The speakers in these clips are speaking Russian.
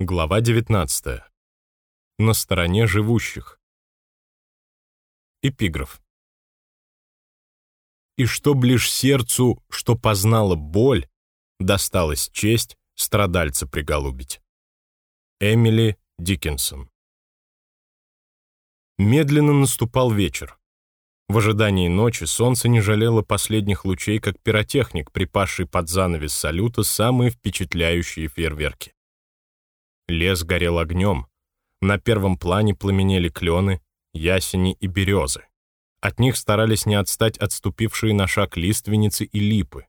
Глава 19. На стороне живущих. Эпиграф. «И чтоб лишь сердцу, что познало боль, досталась честь страдальца приголубить». Эмили Диккенсон. Медленно наступал вечер. В ожидании ночи солнце не жалело последних лучей, как пиротехник, припасший под занавес салюта самые впечатляющие фейерверки. Лес горел огнем. На первом плане пламенели клены, ясени и березы. От них старались не отстать отступившие на шаг лиственницы и липы.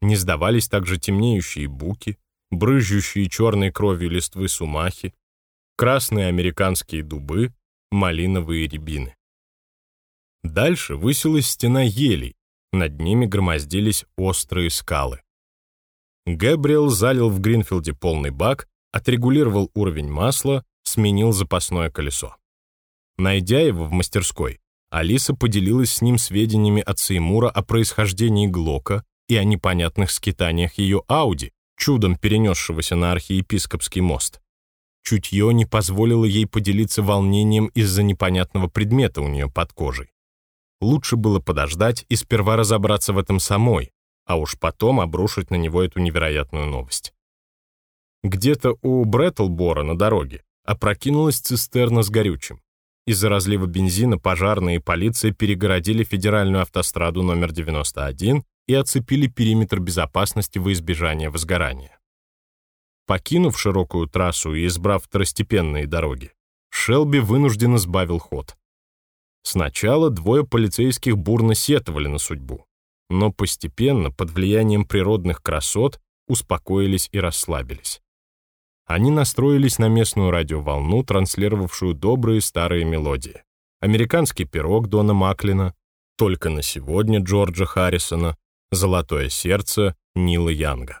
Не сдавались также темнеющие буки, брызжущие черной кровью листвы сумахи, красные американские дубы, малиновые рябины. Дальше высилась стена елей, над ними громоздились острые скалы. Гэбриэл залил в Гринфилде полный бак отрегулировал уровень масла, сменил запасное колесо. Найдя его в мастерской, Алиса поделилась с ним сведениями от Сеймура о происхождении Глока и о непонятных скитаниях ее Ауди, чудом перенесшегося на архиепископский мост. Чутье не позволило ей поделиться волнением из-за непонятного предмета у нее под кожей. Лучше было подождать и сперва разобраться в этом самой, а уж потом обрушить на него эту невероятную новость. Где-то у Бреттлбора на дороге опрокинулась цистерна с горючим. Из-за разлива бензина пожарные и полиция перегородили федеральную автостраду номер 91 и оцепили периметр безопасности во избежание возгорания. Покинув широкую трассу и избрав второстепенные дороги, Шелби вынужденно сбавил ход. Сначала двое полицейских бурно сетовали на судьбу, но постепенно, под влиянием природных красот, успокоились и расслабились они настроились на местную радиоволну, транслировавшую добрые старые мелодии. «Американский пирог» Дона Маклина, «Только на сегодня» Джорджа Харрисона, «Золотое сердце» Нила Янга.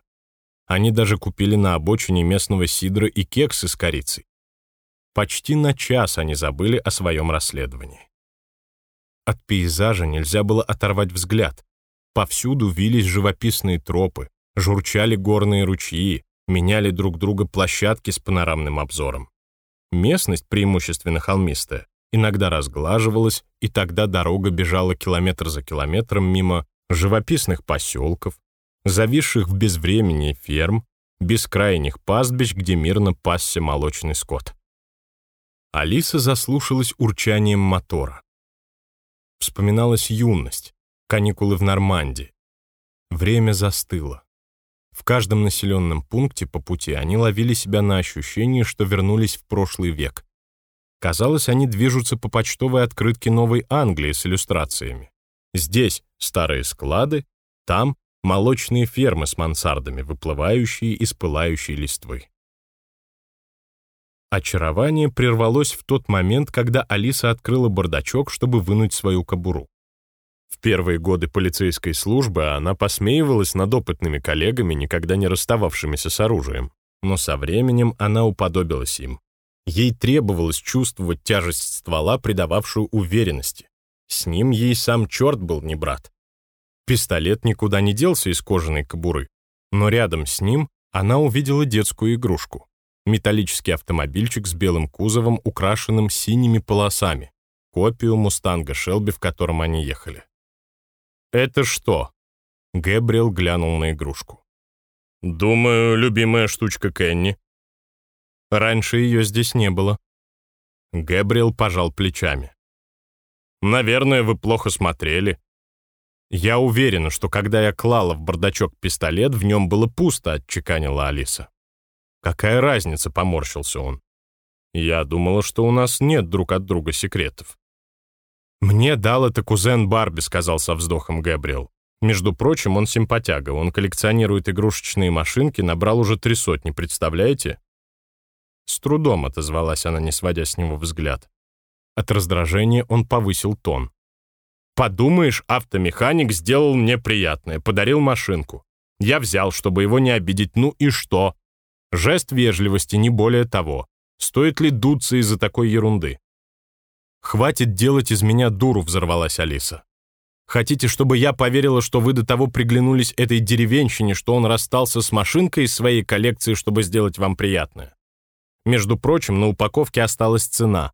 Они даже купили на обочине местного сидра и кексы с корицей. Почти на час они забыли о своем расследовании. От пейзажа нельзя было оторвать взгляд. Повсюду вились живописные тропы, журчали горные ручьи, меняли друг друга площадки с панорамным обзором. Местность, преимущественно холмистая, иногда разглаживалась, и тогда дорога бежала километр за километром мимо живописных поселков, зависших в безвременье ферм, бескрайних пастбищ, где мирно пасся молочный скот. Алиса заслушалась урчанием мотора. Вспоминалась юность, каникулы в Нормандии. Время застыло. В каждом населенном пункте по пути они ловили себя на ощущение, что вернулись в прошлый век. Казалось, они движутся по почтовой открытке Новой Англии с иллюстрациями. Здесь старые склады, там молочные фермы с мансардами, выплывающие из пылающей листвы. Очарование прервалось в тот момент, когда Алиса открыла бардачок, чтобы вынуть свою кобуру. В первые годы полицейской службы она посмеивалась над опытными коллегами, никогда не расстававшимися с оружием. Но со временем она уподобилась им. Ей требовалось чувствовать тяжесть ствола, придававшую уверенности. С ним ей сам черт был не брат. Пистолет никуда не делся из кожаной кобуры, но рядом с ним она увидела детскую игрушку. Металлический автомобильчик с белым кузовом, украшенным синими полосами. Копию «Мустанга Шелби», в котором они ехали. «Это что?» Гэбриэл глянул на игрушку. «Думаю, любимая штучка Кенни». «Раньше ее здесь не было». Гэбриэл пожал плечами. «Наверное, вы плохо смотрели». «Я уверена, что когда я клала в бардачок пистолет, в нем было пусто», — отчеканила Алиса. «Какая разница?» — поморщился он. «Я думала, что у нас нет друг от друга секретов». «Мне дал это кузен Барби», — сказал со вздохом Гэбриэл. «Между прочим, он симпатяга, он коллекционирует игрушечные машинки, набрал уже три сотни, представляете?» С трудом отозвалась она, не сводя с него взгляд. От раздражения он повысил тон. «Подумаешь, автомеханик сделал мне приятное, подарил машинку. Я взял, чтобы его не обидеть, ну и что? Жест вежливости, не более того. Стоит ли дуться из-за такой ерунды? «Хватит делать из меня дуру», — взорвалась Алиса. «Хотите, чтобы я поверила, что вы до того приглянулись этой деревенщине, что он расстался с машинкой из своей коллекции, чтобы сделать вам приятное? Между прочим, на упаковке осталась цена.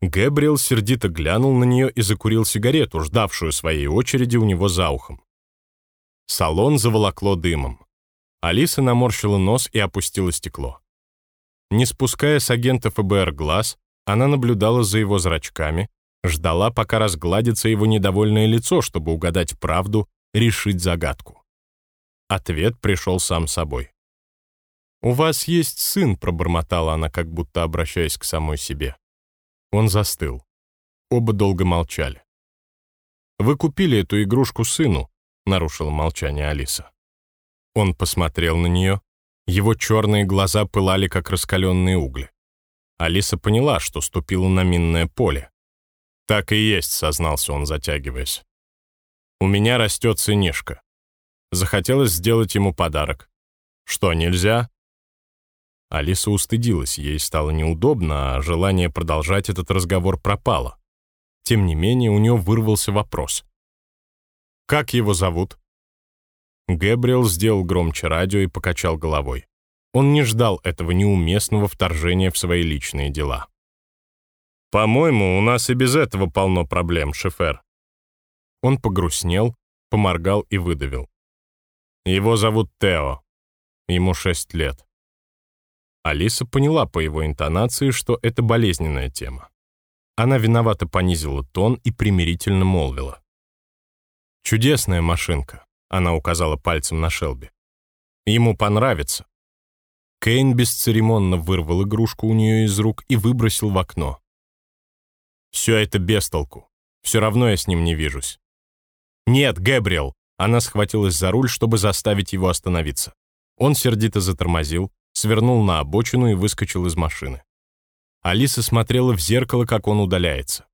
Гэбриэл сердито глянул на нее и закурил сигарету, ждавшую своей очереди у него за ухом. Салон заволокло дымом. Алиса наморщила нос и опустила стекло. Не спуская с агента ФБР глаз, она наблюдала за его зрачками, ждала, пока разгладится его недовольное лицо, чтобы угадать правду, решить загадку. Ответ пришел сам собой. «У вас есть сын», — пробормотала она, как будто обращаясь к самой себе. Он застыл. Оба долго молчали. «Вы купили эту игрушку сыну», — нарушила молчание Алиса. Он посмотрел на нее, его черные глаза пылали, как раскаленные угли. Алиса поняла, что ступила на минное поле. «Так и есть», — сознался он, затягиваясь. «У меня растет сынишка. Захотелось сделать ему подарок. Что, нельзя?» Алиса устыдилась, ей стало неудобно, а желание продолжать этот разговор пропало. Тем не менее, у нее вырвался вопрос. «Как его зовут?» Гэбриэл сделал громче радио и покачал головой. Он не ждал этого неуместного вторжения в свои личные дела. «По-моему, у нас и без этого полно проблем, шефер». Он погрустнел, поморгал и выдавил. «Его зовут Тео. Ему шесть лет». Алиса поняла по его интонации, что это болезненная тема. Она виновато понизила тон и примирительно молвила. «Чудесная машинка. Она указала пальцем на Шелби. Ему понравится. Кейн бесцеремонно вырвал игрушку у нее из рук и выбросил в окно. Все это без толку. Все равно я с ним не вижусь. Нет, Гэбриэл! Она схватилась за руль, чтобы заставить его остановиться. Он сердито затормозил, свернул на обочину и выскочил из машины. Алиса смотрела в зеркало, как он удаляется.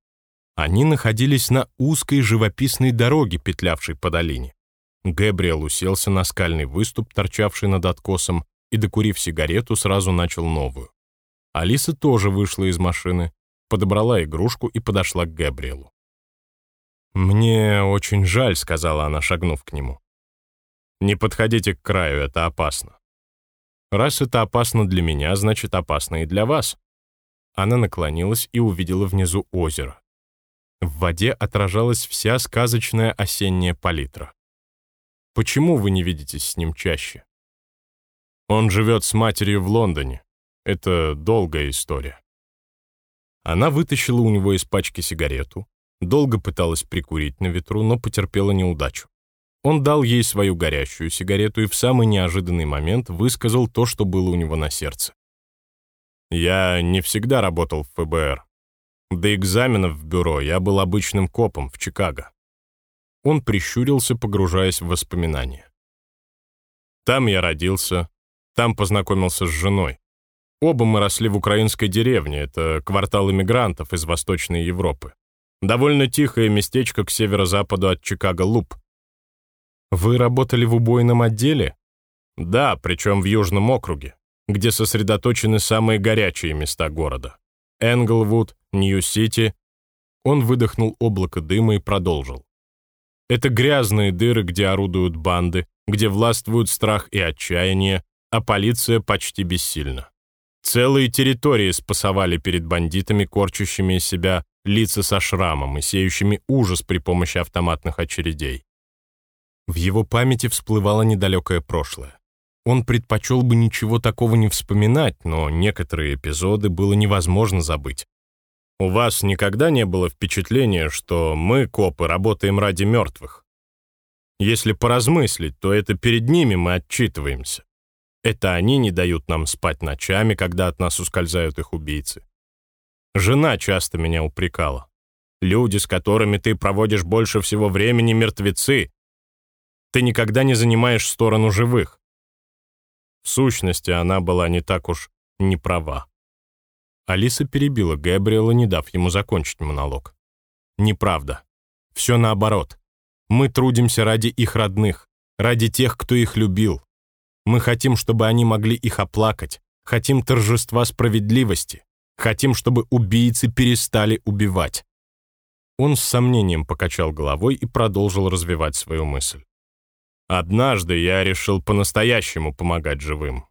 Они находились на узкой живописной дороге, петлявшей по долине. Гэбриэл уселся на скальный выступ, торчавший над откосом, и, докурив сигарету, сразу начал новую. Алиса тоже вышла из машины, подобрала игрушку и подошла к Гэбриэлу. «Мне очень жаль», — сказала она, шагнув к нему. «Не подходите к краю, это опасно». «Раз это опасно для меня, значит, опасно и для вас». Она наклонилась и увидела внизу озеро. В воде отражалась вся сказочная осенняя палитра. Почему вы не видитесь с ним чаще? Он живет с матерью в Лондоне. Это долгая история. Она вытащила у него из пачки сигарету, долго пыталась прикурить на ветру, но потерпела неудачу. Он дал ей свою горящую сигарету и в самый неожиданный момент высказал то, что было у него на сердце. «Я не всегда работал в ФБР. До экзаменов в бюро я был обычным копом в Чикаго. Он прищурился, погружаясь в воспоминания. Там я родился, там познакомился с женой. Оба мы росли в украинской деревне, это квартал иммигрантов из Восточной Европы. Довольно тихое местечко к северо-западу от Чикаго-Луп. Вы работали в убойном отделе? Да, причем в Южном округе, где сосредоточены самые горячие места города. Энглвуд, Нью-Сити. Он выдохнул облако дыма и продолжил. Это грязные дыры, где орудуют банды, где властвуют страх и отчаяние, а полиция почти бессильна. Целые территории спасовали перед бандитами, корчащими из себя лица со шрамом и сеющими ужас при помощи автоматных очередей. В его памяти всплывало недалекое прошлое. Он предпочел бы ничего такого не вспоминать, но некоторые эпизоды было невозможно забыть. У вас никогда не было впечатления, что мы, копы, работаем ради мертвых? Если поразмыслить, то это перед ними мы отчитываемся. Это они не дают нам спать ночами, когда от нас ускользают их убийцы. Жена часто меня упрекала. Люди, с которыми ты проводишь больше всего времени, мертвецы. Ты никогда не занимаешь сторону живых. В сущности, она была не так уж не права. Алиса перебила Гэбриэла, не дав ему закончить монолог. «Неправда. Все наоборот. Мы трудимся ради их родных, ради тех, кто их любил. Мы хотим, чтобы они могли их оплакать, хотим торжества справедливости, хотим, чтобы убийцы перестали убивать». Он с сомнением покачал головой и продолжил развивать свою мысль. «Однажды я решил по-настоящему помогать живым.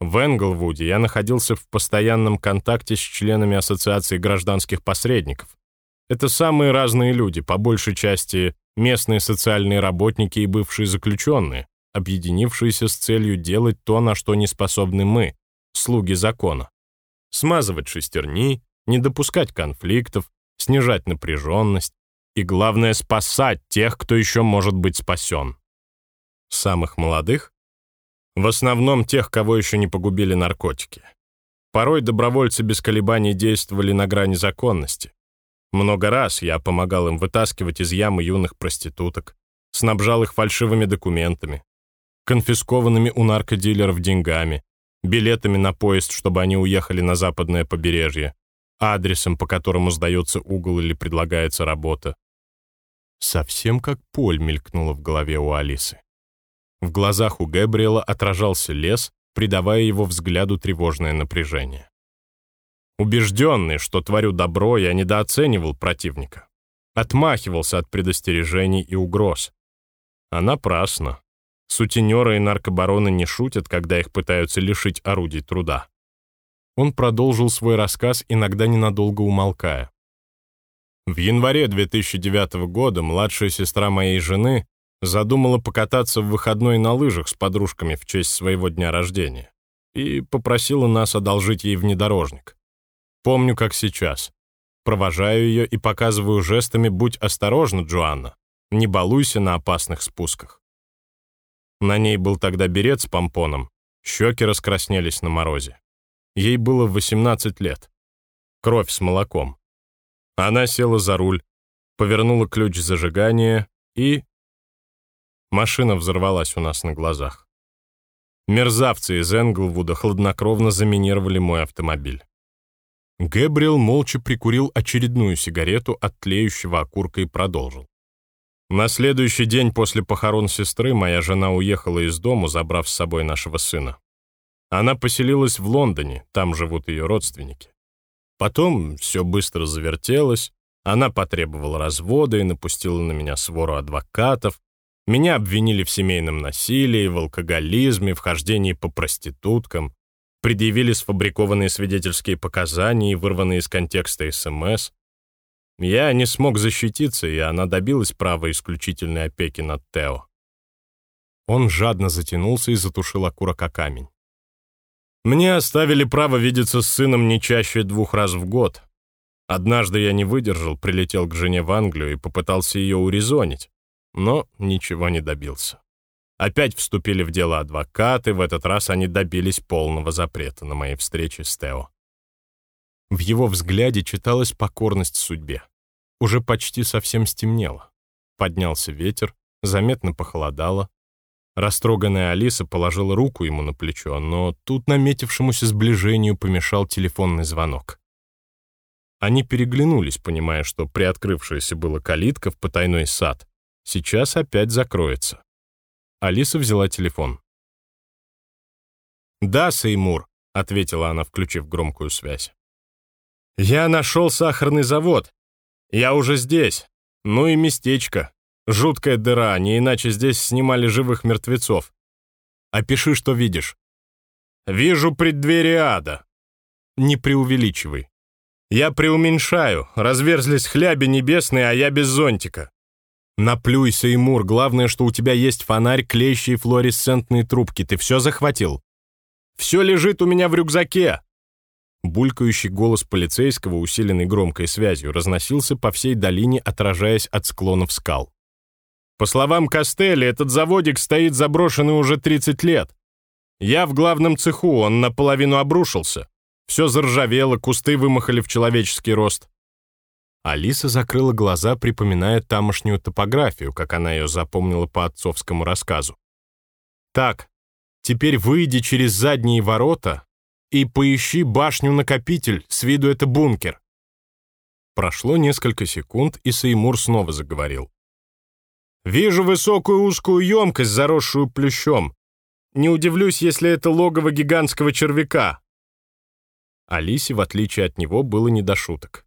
В Энглвуде я находился в постоянном контакте с членами Ассоциации гражданских посредников. Это самые разные люди, по большей части местные социальные работники и бывшие заключенные, объединившиеся с целью делать то, на что не способны мы, слуги закона. Смазывать шестерни, не допускать конфликтов, снижать напряженность и, главное, спасать тех, кто еще может быть спасен. Самых молодых в основном тех, кого еще не погубили наркотики. Порой добровольцы без колебаний действовали на грани законности. Много раз я помогал им вытаскивать из ямы юных проституток, снабжал их фальшивыми документами, конфискованными у наркодилеров деньгами, билетами на поезд, чтобы они уехали на западное побережье, адресом, по которому сдается угол или предлагается работа. Совсем как Поль мелькнуло в голове у Алисы. В глазах у Гэбриэла отражался лес, придавая его взгляду тревожное напряжение. Убежденный, что творю добро, я недооценивал противника. Отмахивался от предостережений и угроз. А напрасно. Сутенеры и наркобароны не шутят, когда их пытаются лишить орудий труда. Он продолжил свой рассказ, иногда ненадолго умолкая. В январе 2009 года младшая сестра моей жены задумала покататься в выходной на лыжах с подружками в честь своего дня рождения и попросила нас одолжить ей внедорожник. Помню, как сейчас. Провожаю ее и показываю жестами «Будь осторожна, Джоанна, не балуйся на опасных спусках». На ней был тогда берет с помпоном, щеки раскраснелись на морозе. Ей было 18 лет. Кровь с молоком. Она села за руль, повернула ключ зажигания и Машина взорвалась у нас на глазах. Мерзавцы из Энглвуда хладнокровно заминировали мой автомобиль. Гэбриэл молча прикурил очередную сигарету от тлеющего окурка и продолжил. На следующий день после похорон сестры моя жена уехала из дому, забрав с собой нашего сына. Она поселилась в Лондоне, там живут ее родственники. Потом все быстро завертелось, она потребовала развода и напустила на меня свору адвокатов, меня обвинили в семейном насилии, в алкоголизме, в хождении по проституткам, предъявили сфабрикованные свидетельские показания и вырванные из контекста СМС. Я не смог защититься, и она добилась права исключительной опеки над Тео. Он жадно затянулся и затушил окурок о камень. Мне оставили право видеться с сыном не чаще двух раз в год. Однажды я не выдержал, прилетел к жене в Англию и попытался ее урезонить но ничего не добился. Опять вступили в дело адвокаты, в этот раз они добились полного запрета на моей встрече с Тео. В его взгляде читалась покорность судьбе. Уже почти совсем стемнело. Поднялся ветер, заметно похолодало. Растроганная Алиса положила руку ему на плечо, но тут наметившемуся сближению помешал телефонный звонок. Они переглянулись, понимая, что приоткрывшаяся была калитка в потайной сад Сейчас опять закроется. Алиса взяла телефон. «Да, Сеймур», — ответила она, включив громкую связь. «Я нашел сахарный завод. Я уже здесь. Ну и местечко. Жуткая дыра, не иначе здесь снимали живых мертвецов. Опиши, что видишь». «Вижу преддверие ада». «Не преувеличивай». «Я преуменьшаю. Разверзлись хляби небесные, а я без зонтика. «Наплюй, Сеймур, главное, что у тебя есть фонарь, клещи и флуоресцентные трубки. Ты все захватил?» «Все лежит у меня в рюкзаке!» Булькающий голос полицейского, усиленный громкой связью, разносился по всей долине, отражаясь от склонов скал. По словам Костелли, этот заводик стоит заброшенный уже 30 лет. Я в главном цеху, он наполовину обрушился. Все заржавело, кусты вымахали в человеческий рост. Алиса закрыла глаза, припоминая тамошнюю топографию, как она ее запомнила по отцовскому рассказу. «Так, теперь выйди через задние ворота и поищи башню-накопитель, с виду это бункер». Прошло несколько секунд, и Сеймур снова заговорил. «Вижу высокую узкую емкость, заросшую плющом. Не удивлюсь, если это логово гигантского червяка». Алисе, в отличие от него, было не до шуток.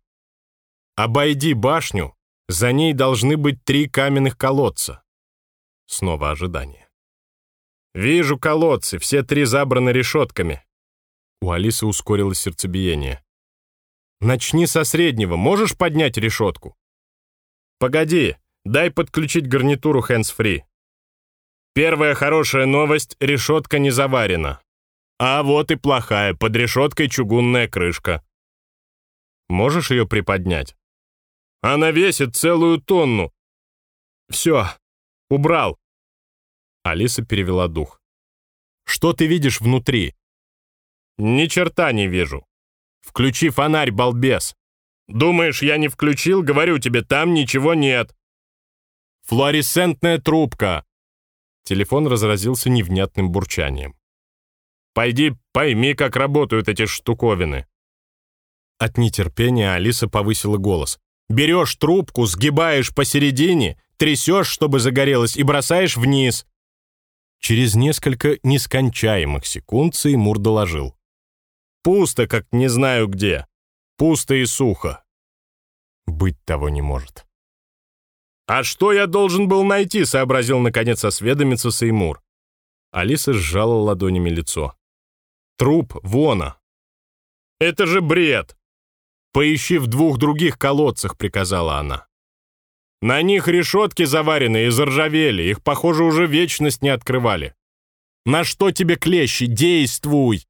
Обойди башню, за ней должны быть три каменных колодца. Снова ожидание. Вижу колодцы, все три забраны решетками. У Алисы ускорилось сердцебиение. Начни со среднего, можешь поднять решетку? Погоди, дай подключить гарнитуру hands-free. Первая хорошая новость — решетка не заварена. А вот и плохая, под решеткой чугунная крышка. Можешь ее приподнять? Она весит целую тонну. Все, убрал. Алиса перевела дух. Что ты видишь внутри? Ни черта не вижу. Включи фонарь, балбес. Думаешь, я не включил? Говорю тебе, там ничего нет. Флуоресцентная трубка. Телефон разразился невнятным бурчанием. «Пойди пойми, как работают эти штуковины». От нетерпения Алиса повысила голос. «Берешь трубку, сгибаешь посередине, трясешь, чтобы загорелось, и бросаешь вниз». Через несколько нескончаемых секунд Сеймур доложил. «Пусто, как не знаю где. Пусто и сухо». Быть того не может. «А что я должен был найти?» — сообразил, наконец, осведомиться Сеймур. Алиса сжала ладонями лицо. «Труп Вона». «Это же бред!» «Поищи в двух других колодцах», — приказала она. «На них решетки заварены и заржавели, их, похоже, уже вечность не открывали. На что тебе клещи? Действуй!»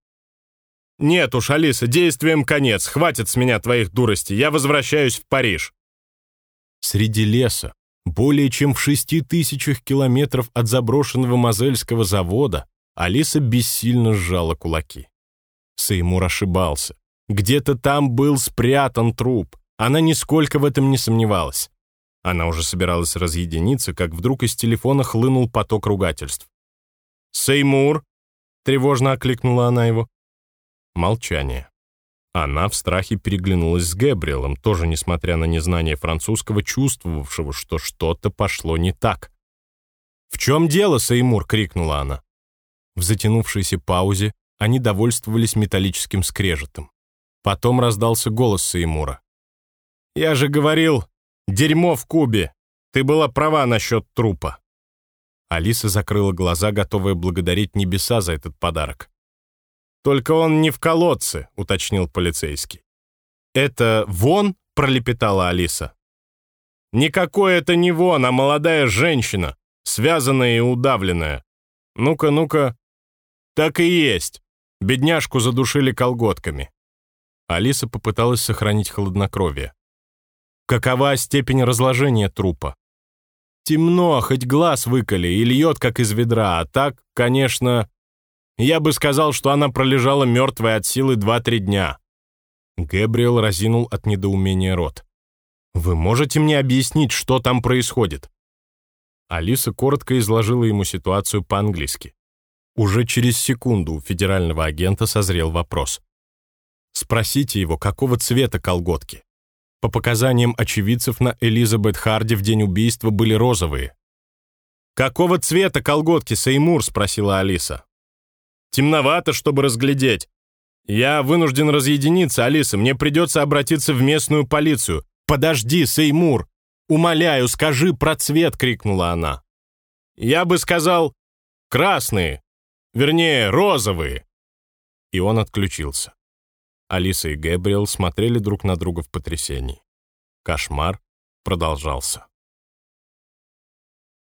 «Нет уж, Алиса, действием конец, хватит с меня твоих дуростей, я возвращаюсь в Париж». Среди леса, более чем в шести тысячах километров от заброшенного Мозельского завода Алиса бессильно сжала кулаки. Сеймур ошибался. Где-то там был спрятан труп. Она нисколько в этом не сомневалась. Она уже собиралась разъединиться, как вдруг из телефона хлынул поток ругательств. «Сеймур!» — тревожно окликнула она его. Молчание. Она в страхе переглянулась с Гэбриэлом, тоже несмотря на незнание французского, чувствовавшего, что что-то пошло не так. «В чем дело, Сеймур?» — крикнула она. В затянувшейся паузе они довольствовались металлическим скрежетом. Потом раздался голос Сеймура. «Я же говорил, дерьмо в кубе! Ты была права насчет трупа!» Алиса закрыла глаза, готовая благодарить небеса за этот подарок. «Только он не в колодце», — уточнил полицейский. «Это вон?» — пролепетала Алиса. «Никакой это не вон, а молодая женщина, связанная и удавленная. Ну-ка, ну-ка». «Так и есть. Бедняжку задушили колготками». Алиса попыталась сохранить хладнокровие. «Какова степень разложения трупа?» «Темно, хоть глаз выколи и льет, как из ведра, а так, конечно...» Я бы сказал, что она пролежала мертвой от силы 2-3 дня». Гэбриэл разинул от недоумения рот. «Вы можете мне объяснить, что там происходит?» Алиса коротко изложила ему ситуацию по-английски. Уже через секунду у федерального агента созрел вопрос. Спросите его, какого цвета колготки. По показаниям очевидцев на Элизабет Харди в день убийства были розовые. «Какого цвета колготки, Сеймур?» — спросила Алиса. Темновато, чтобы разглядеть. Я вынужден разъединиться, Алиса. Мне придется обратиться в местную полицию. Подожди, Сеймур. Умоляю, скажи про цвет, крикнула она. Я бы сказал красные. Вернее, розовые. И он отключился. Алиса и Гэбриэл смотрели друг на друга в потрясении. Кошмар продолжался.